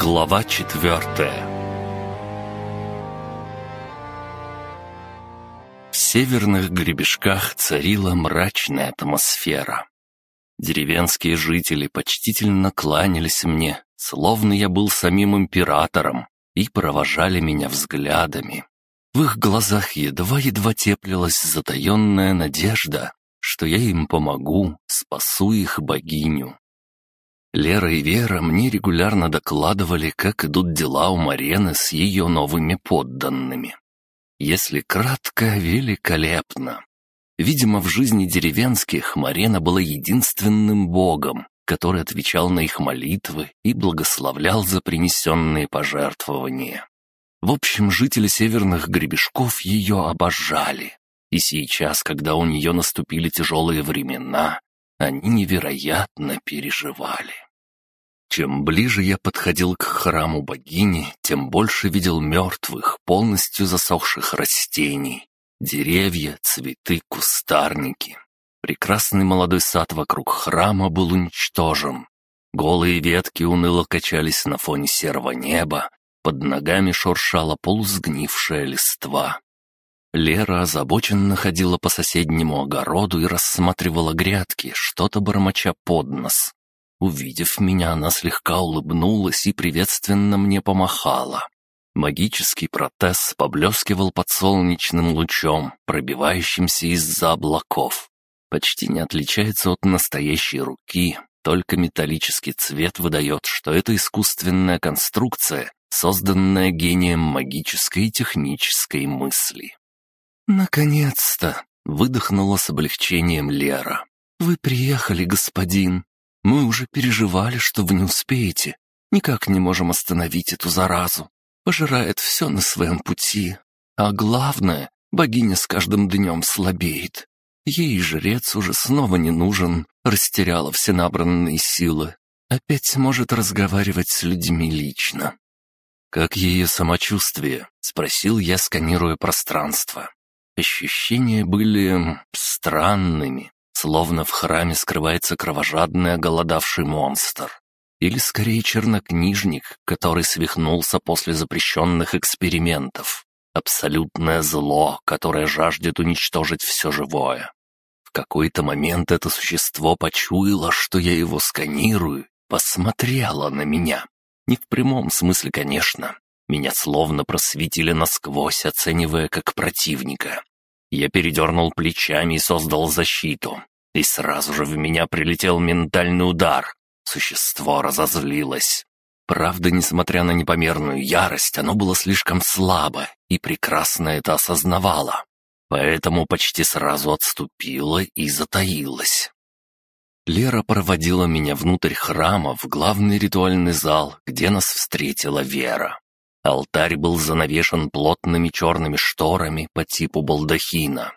Глава четвертая В северных гребешках царила мрачная атмосфера. Деревенские жители почтительно кланялись мне, словно я был самим императором, и провожали меня взглядами. В их глазах едва-едва теплилась затаенная надежда, что я им помогу, спасу их богиню. Лера и Вера мне регулярно докладывали, как идут дела у Марены с ее новыми подданными. Если кратко, великолепно. Видимо, в жизни деревенских Марена была единственным богом, который отвечал на их молитвы и благословлял за принесенные пожертвования. В общем, жители северных гребешков ее обожали. И сейчас, когда у нее наступили тяжелые времена, они невероятно переживали. Чем ближе я подходил к храму богини, тем больше видел мертвых, полностью засохших растений. Деревья, цветы, кустарники. Прекрасный молодой сад вокруг храма был уничтожен. Голые ветки уныло качались на фоне серого неба, под ногами шуршала полусгнившая листва. Лера озабоченно ходила по соседнему огороду и рассматривала грядки, что-то бормоча под нос. Увидев меня, она слегка улыбнулась и приветственно мне помахала. Магический протез поблескивал под солнечным лучом, пробивающимся из-за облаков. Почти не отличается от настоящей руки, только металлический цвет выдает, что это искусственная конструкция, созданная гением магической и технической мысли. «Наконец-то!» — выдохнула с облегчением Лера. «Вы приехали, господин. Мы уже переживали, что вы не успеете. Никак не можем остановить эту заразу. Пожирает все на своем пути. А главное, богиня с каждым днем слабеет. Ей жрец уже снова не нужен, растеряла все набранные силы. Опять может разговаривать с людьми лично. «Как ее самочувствие?» — спросил я, сканируя пространство. Ощущения были странными, словно в храме скрывается кровожадный оголодавший монстр. Или скорее чернокнижник, который свихнулся после запрещенных экспериментов. Абсолютное зло, которое жаждет уничтожить все живое. В какой-то момент это существо почуяло, что я его сканирую, посмотрело на меня. Не в прямом смысле, конечно. Меня словно просветили насквозь, оценивая как противника. Я передернул плечами и создал защиту. И сразу же в меня прилетел ментальный удар. Существо разозлилось. Правда, несмотря на непомерную ярость, оно было слишком слабо и прекрасно это осознавало. Поэтому почти сразу отступило и затаилось. Лера проводила меня внутрь храма в главный ритуальный зал, где нас встретила Вера. Алтарь был занавешен плотными черными шторами по типу балдахина.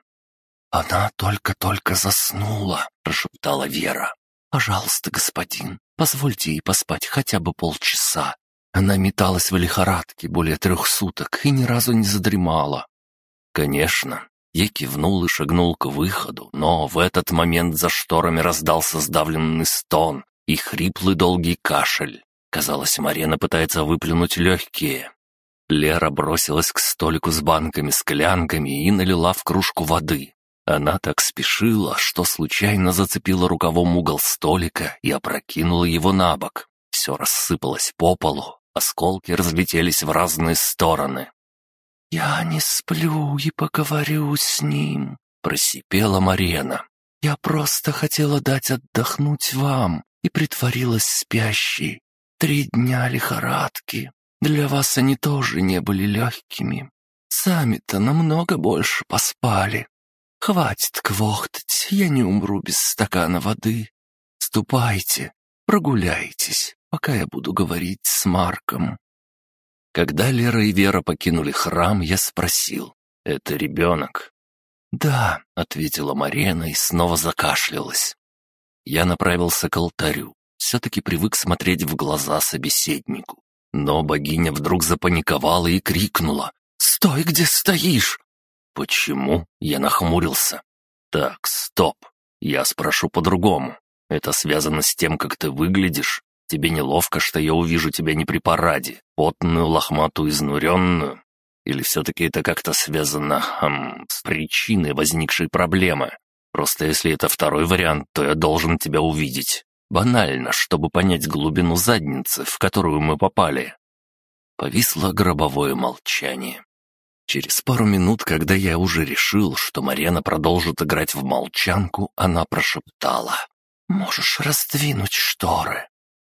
«Она только-только заснула», — прошептала Вера. «Пожалуйста, господин, позвольте ей поспать хотя бы полчаса. Она металась в лихорадке более трех суток и ни разу не задремала». «Конечно». Я кивнул и шагнул к выходу, но в этот момент за шторами раздался сдавленный стон и хриплый долгий кашель. Казалось, Марена пытается выплюнуть легкие. Лера бросилась к столику с банками-склянками и налила в кружку воды. Она так спешила, что случайно зацепила рукавом угол столика и опрокинула его на бок. Все рассыпалось по полу, осколки разлетелись в разные стороны. «Я не сплю и поговорю с ним», — просипела Марена. «Я просто хотела дать отдохнуть вам и притворилась спящей. Три дня лихорадки. Для вас они тоже не были легкими. Сами-то намного больше поспали. Хватит квохтать, я не умру без стакана воды. Ступайте, прогуляйтесь, пока я буду говорить с Марком». Когда Лера и Вера покинули храм, я спросил, «Это ребенок?» «Да», — ответила Марена и снова закашлялась. Я направился к алтарю, все-таки привык смотреть в глаза собеседнику. Но богиня вдруг запаниковала и крикнула «Стой, где стоишь!» «Почему?» — я нахмурился. «Так, стоп. Я спрошу по-другому. Это связано с тем, как ты выглядишь. Тебе неловко, что я увижу тебя не при параде, потную, лохматую, изнуренную? Или все-таки это как-то связано хм, с причиной возникшей проблемы? Просто если это второй вариант, то я должен тебя увидеть. Банально, чтобы понять глубину задницы, в которую мы попали. Повисло гробовое молчание. Через пару минут, когда я уже решил, что Марена продолжит играть в молчанку, она прошептала. «Можешь раздвинуть шторы».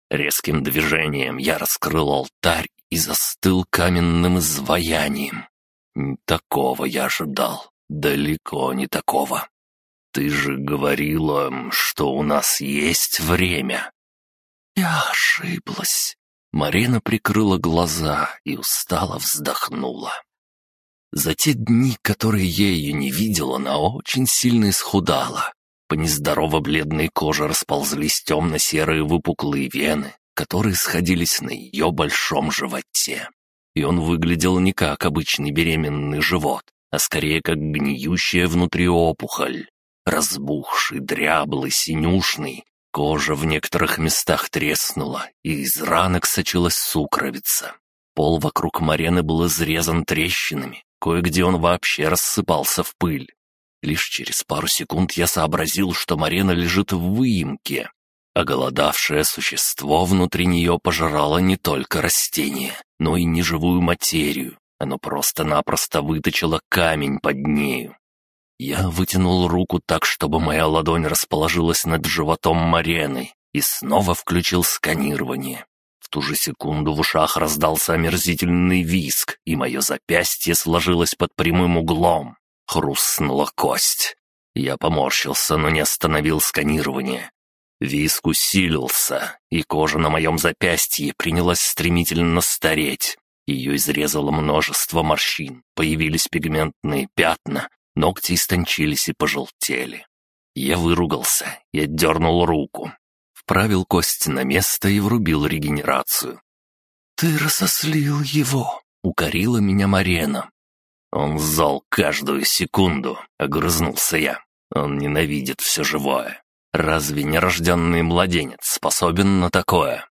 Резким движением я раскрыл алтарь и застыл каменным изваянием. Такого я ожидал, далеко не такого. «Ты же говорила, что у нас есть время». «Я ошиблась». Марина прикрыла глаза и устало вздохнула. За те дни, которые я ее не видел, она очень сильно исхудала. По нездорово бледной коже расползлись темно-серые выпуклые вены, которые сходились на ее большом животе. И он выглядел не как обычный беременный живот, а скорее как гниющая внутри опухоль. Разбухший, дряблый, синюшный, кожа в некоторых местах треснула, и из ранок сочилась сукровица. Пол вокруг Марены был изрезан трещинами, кое-где он вообще рассыпался в пыль. Лишь через пару секунд я сообразил, что Марена лежит в выемке, а голодавшее существо внутри нее пожирало не только растения, но и неживую материю. Оно просто-напросто выточило камень под нею. Я вытянул руку так, чтобы моя ладонь расположилась над животом Марены и снова включил сканирование. В ту же секунду в ушах раздался омерзительный виск, и мое запястье сложилось под прямым углом. Хрустнула кость. Я поморщился, но не остановил сканирование. Виск усилился, и кожа на моем запястье принялась стремительно стареть. Ее изрезало множество морщин, появились пигментные пятна, Ногти истончились и пожелтели. Я выругался и отдернул руку. Вправил кость на место и врубил регенерацию. «Ты рассослил его!» — укорила меня Марена. «Он зол каждую секунду», — огрызнулся я. «Он ненавидит все живое. Разве нерожденный младенец способен на такое?»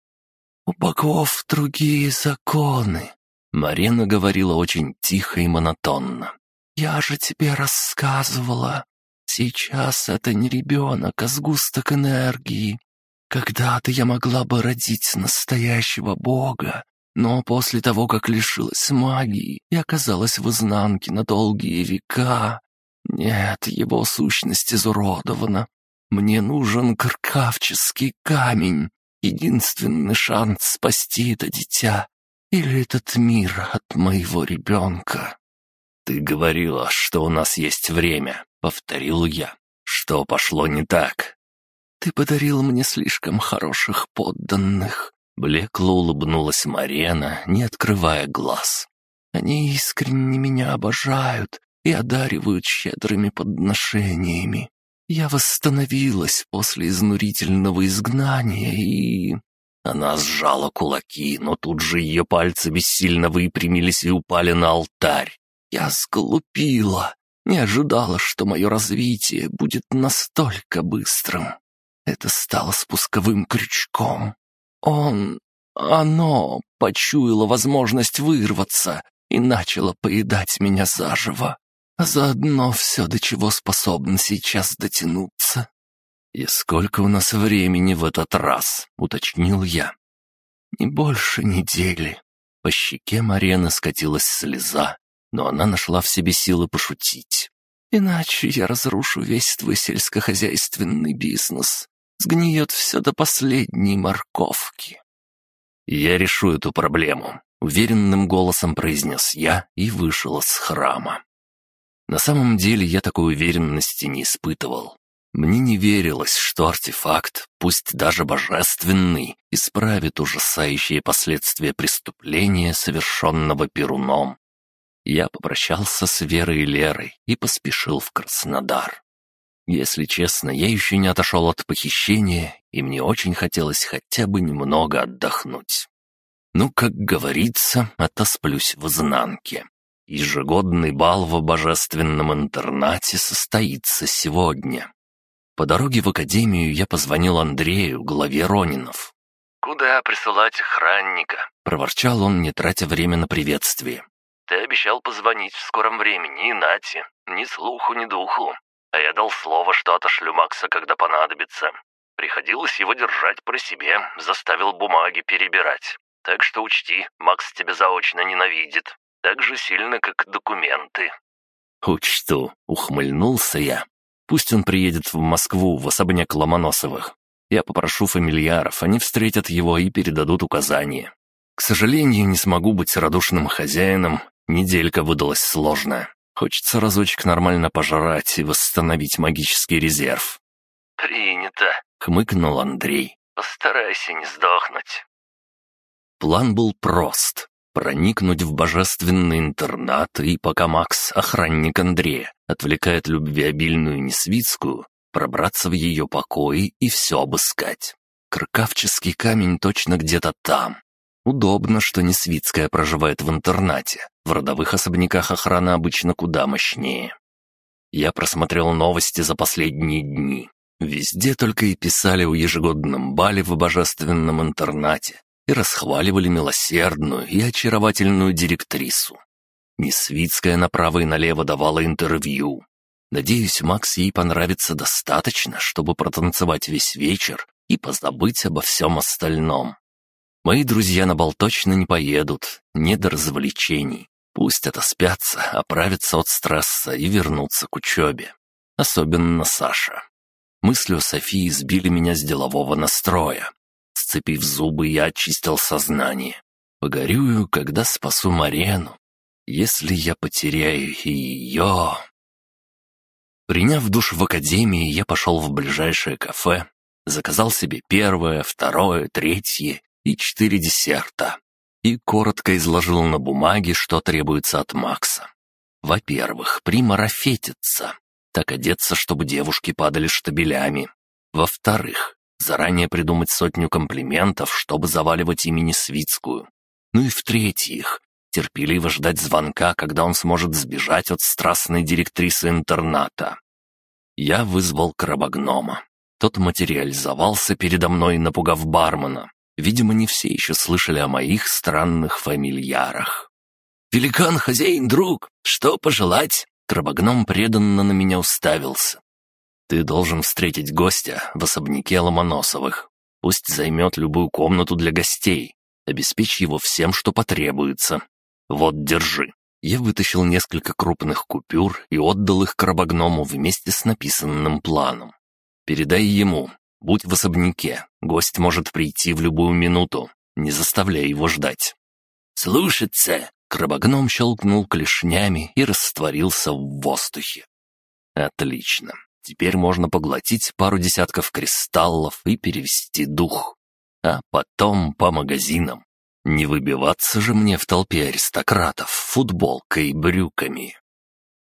«У богов другие законы», — Марена говорила очень тихо и монотонно. «Я же тебе рассказывала. Сейчас это не ребенок, а сгусток энергии. Когда-то я могла бы родить настоящего бога, но после того, как лишилась магии и оказалась в изнанке на долгие века... Нет, его сущность изуродована. Мне нужен кркавческий камень, единственный шанс спасти это дитя или этот мир от моего ребенка. «Ты говорила, что у нас есть время», — повторил я. «Что пошло не так?» «Ты подарил мне слишком хороших подданных», — блекло улыбнулась Марена, не открывая глаз. «Они искренне меня обожают и одаривают щедрыми подношениями. Я восстановилась после изнурительного изгнания и...» Она сжала кулаки, но тут же ее пальцы бессильно выпрямились и упали на алтарь. Я сглупила, не ожидала, что мое развитие будет настолько быстрым. Это стало спусковым крючком. Он, оно почуяло возможность вырваться и начало поедать меня заживо, а заодно все, до чего способен сейчас дотянуться. «И сколько у нас времени в этот раз?» — уточнил я. «Не больше недели». По щеке Марены скатилась слеза, но она нашла в себе силы пошутить. «Иначе я разрушу весь твой сельскохозяйственный бизнес. Сгниет все до последней морковки». «Я решу эту проблему», — уверенным голосом произнес я и вышел из храма. На самом деле я такой уверенности не испытывал. Мне не верилось, что артефакт, пусть даже божественный, исправит ужасающие последствия преступления, совершенного Перуном я попрощался с Верой и Лерой и поспешил в Краснодар. Если честно, я еще не отошел от похищения, и мне очень хотелось хотя бы немного отдохнуть. Ну, как говорится, отосплюсь в изнанке. Ежегодный бал в божественном интернате состоится сегодня. По дороге в академию я позвонил Андрею, главе Ронинов. «Куда присылать охранника?» — проворчал он, не тратя время на приветствие. «Ты обещал позвонить в скором времени, и нате, ни слуху, ни духу. А я дал слово, что отошлю Макса, когда понадобится. Приходилось его держать при себе, заставил бумаги перебирать. Так что учти, Макс тебя заочно ненавидит. Так же сильно, как документы». «Учту», — ухмыльнулся я. «Пусть он приедет в Москву, в особняк Ломоносовых. Я попрошу фамильяров, они встретят его и передадут указания. К сожалению, не смогу быть радушным хозяином, неделька выдалась сложная. Хочется разочек нормально пожрать и восстановить магический резерв». «Принято», — хмыкнул Андрей. «Постарайся не сдохнуть». План был прост — проникнуть в божественный интернат, и пока Макс, охранник Андрея, отвлекает любвеобильную Несвицкую, пробраться в ее покои и все обыскать. Крыкавческий камень точно где-то там. Удобно, что Несвицкая проживает в интернате. В родовых особняках охрана обычно куда мощнее. Я просмотрел новости за последние дни. Везде только и писали о ежегодном бале в божественном интернате и расхваливали милосердную и очаровательную директрису. Несвицкая направо и налево давала интервью, Надеюсь, Макс ей понравится достаточно, чтобы протанцевать весь вечер и позабыть обо всем остальном. Мои друзья на бал точно не поедут, не до развлечений. Пусть отоспятся, оправятся от стресса и вернутся к учебе. Особенно Саша. Мысли о Софии сбили меня с делового настроя. Сцепив зубы, я очистил сознание. Погорюю, когда спасу Марену. Если я потеряю ее... Приняв душ в академии, я пошел в ближайшее кафе, заказал себе первое, второе, третье и четыре десерта и коротко изложил на бумаге, что требуется от Макса. Во-первых, примарафетиться, так одеться, чтобы девушки падали штабелями. Во-вторых, заранее придумать сотню комплиментов, чтобы заваливать имени Свицкую. Ну и в-третьих, терпеливо ждать звонка, когда он сможет сбежать от страстной директрисы интерната. Я вызвал крабогнома. Тот материализовался передо мной, напугав бармена. Видимо, не все еще слышали о моих странных фамильярах. «Великан, хозяин, друг, что пожелать?» Крабогном преданно на меня уставился. «Ты должен встретить гостя в особняке Ломоносовых. Пусть займет любую комнату для гостей. Обеспечь его всем, что потребуется. «Вот, держи». Я вытащил несколько крупных купюр и отдал их крабогному вместе с написанным планом. «Передай ему. Будь в особняке. Гость может прийти в любую минуту. Не заставляй его ждать». «Слушаться!» Крабогном щелкнул клешнями и растворился в воздухе. «Отлично. Теперь можно поглотить пару десятков кристаллов и перевести дух. А потом по магазинам. Не выбиваться же мне в толпе аристократов футболкой и брюками.